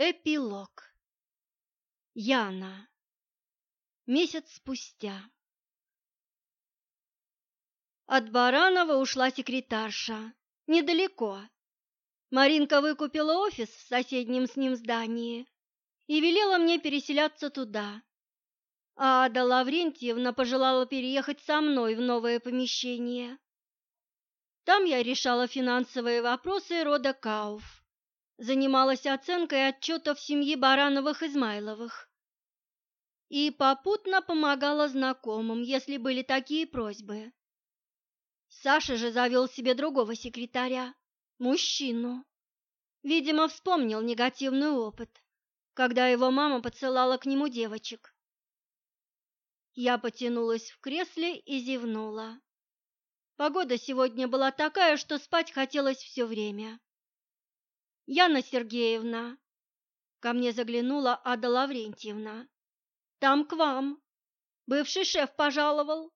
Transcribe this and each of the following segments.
Эпилог. Яна. Месяц спустя. От Баранова ушла секретарша. Недалеко. Маринка выкупила офис в соседнем с ним здании и велела мне переселяться туда. А Ада Лаврентьевна пожелала переехать со мной в новое помещение. Там я решала финансовые вопросы рода Кауф занималась оценкой отчетов семьи Барановых-Измайловых и попутно помогала знакомым, если были такие просьбы. Саша же завел себе другого секретаря, мужчину. Видимо, вспомнил негативный опыт, когда его мама подсылала к нему девочек. Я потянулась в кресле и зевнула. Погода сегодня была такая, что спать хотелось все время. Яна Сергеевна, ко мне заглянула Ада Лаврентьевна. Там к вам. Бывший шеф пожаловал.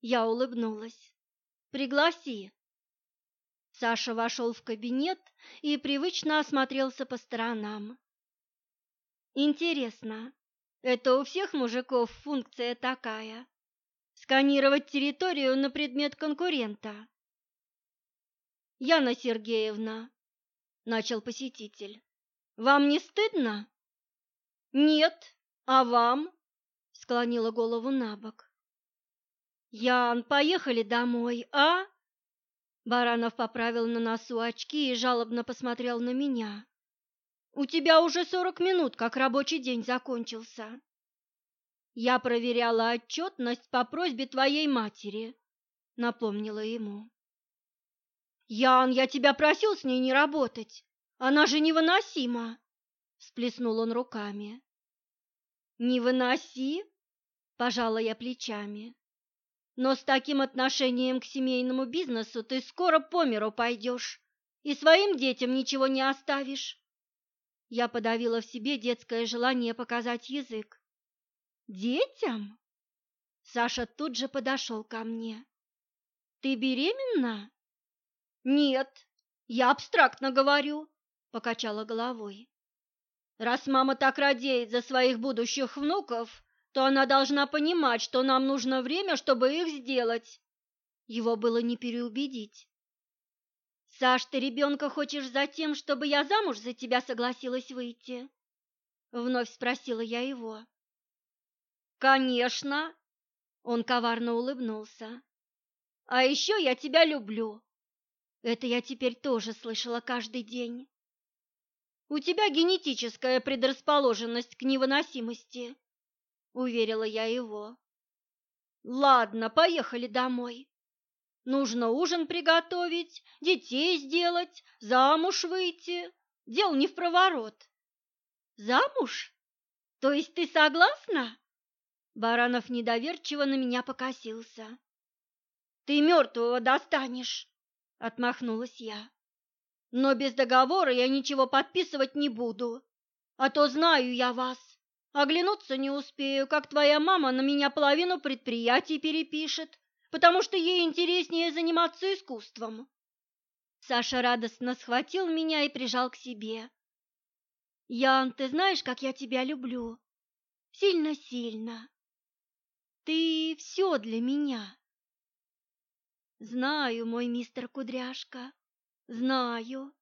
Я улыбнулась. Пригласи. Саша вошел в кабинет и привычно осмотрелся по сторонам. Интересно, это у всех мужиков функция такая? Сканировать территорию на предмет конкурента? Яна Сергеевна, начал посетитель. Вам не стыдно? Нет, а вам? склонила голову на бок. Ян, поехали домой, а? Баранов поправил на носу очки и жалобно посмотрел на меня. У тебя уже сорок минут, как рабочий день закончился. Я проверяла отчетность по просьбе твоей матери, напомнила ему. Ян, я тебя просил с ней не работать. Она же невыносима, всплеснул он руками. Не выноси, пожала я плечами. Но с таким отношением к семейному бизнесу ты скоро по миру пойдешь и своим детям ничего не оставишь. Я подавила в себе детское желание показать язык. Детям? Саша тут же подошел ко мне. Ты беременна? Нет, я абстрактно говорю, покачала головой. Раз мама так радеет за своих будущих внуков, то она должна понимать, что нам нужно время, чтобы их сделать. Его было не переубедить. Саш, ты ребенка хочешь за тем, чтобы я замуж за тебя согласилась выйти? Вновь спросила я его. Конечно, он коварно улыбнулся. А еще я тебя люблю. Это я теперь тоже слышала каждый день. У тебя генетическая предрасположенность к невыносимости, уверила я его. Ладно, поехали домой. Нужно ужин приготовить, детей сделать, замуж выйти. Дел не в проворот. Замуж? То есть ты согласна? Баранов недоверчиво на меня покосился. Ты мертвого достанешь отмахнулась я. Но без договора я ничего подписывать не буду, а то знаю я вас. Оглянуться не успею, как твоя мама на меня половину предприятий перепишет, потому что ей интереснее заниматься искусством. Саша радостно схватил меня и прижал к себе. Ян, ты знаешь, как я тебя люблю? Сильно-сильно. Ты все для меня. Знаю, мой мистер Кудряшка, знаю.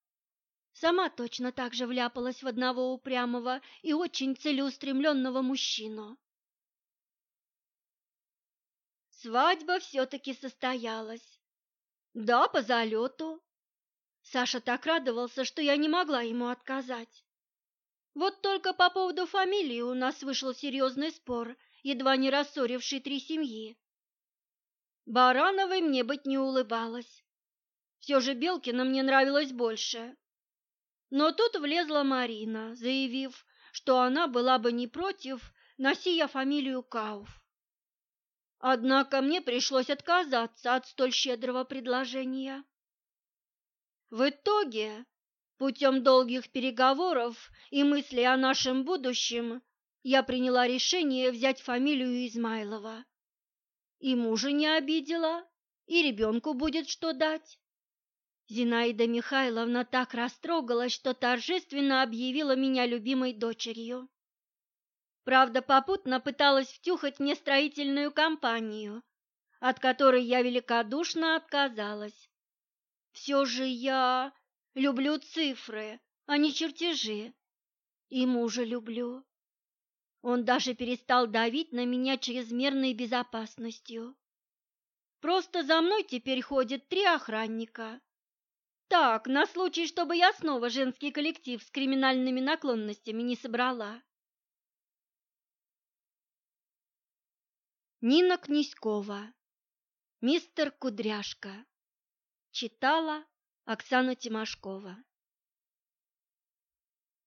Сама точно так же вляпалась в одного упрямого и очень целеустремленного мужчину. Свадьба все-таки состоялась. Да, по залету. Саша так радовался, что я не могла ему отказать. Вот только по поводу фамилии у нас вышел серьезный спор, едва не рассоривший три семьи. Барановой мне быть не улыбалась. Все же Белкина мне нравилось больше. Но тут влезла Марина, заявив, что она была бы не против, носи я фамилию Кауф. Однако мне пришлось отказаться от столь щедрого предложения. В итоге, путем долгих переговоров и мыслей о нашем будущем, я приняла решение взять фамилию Измайлова. И мужа не обидела, и ребенку будет что дать. Зинаида Михайловна так растрогалась, что торжественно объявила меня любимой дочерью. Правда, попутно пыталась втюхать мне строительную компанию, от которой я великодушно отказалась. Все же я люблю цифры, а не чертежи. И мужа люблю. Он даже перестал давить на меня чрезмерной безопасностью. Просто за мной теперь ходят три охранника. Так, на случай, чтобы я снова женский коллектив с криминальными наклонностями не собрала. Нина Князькова. Мистер Кудряшка. Читала Оксана Тимошкова.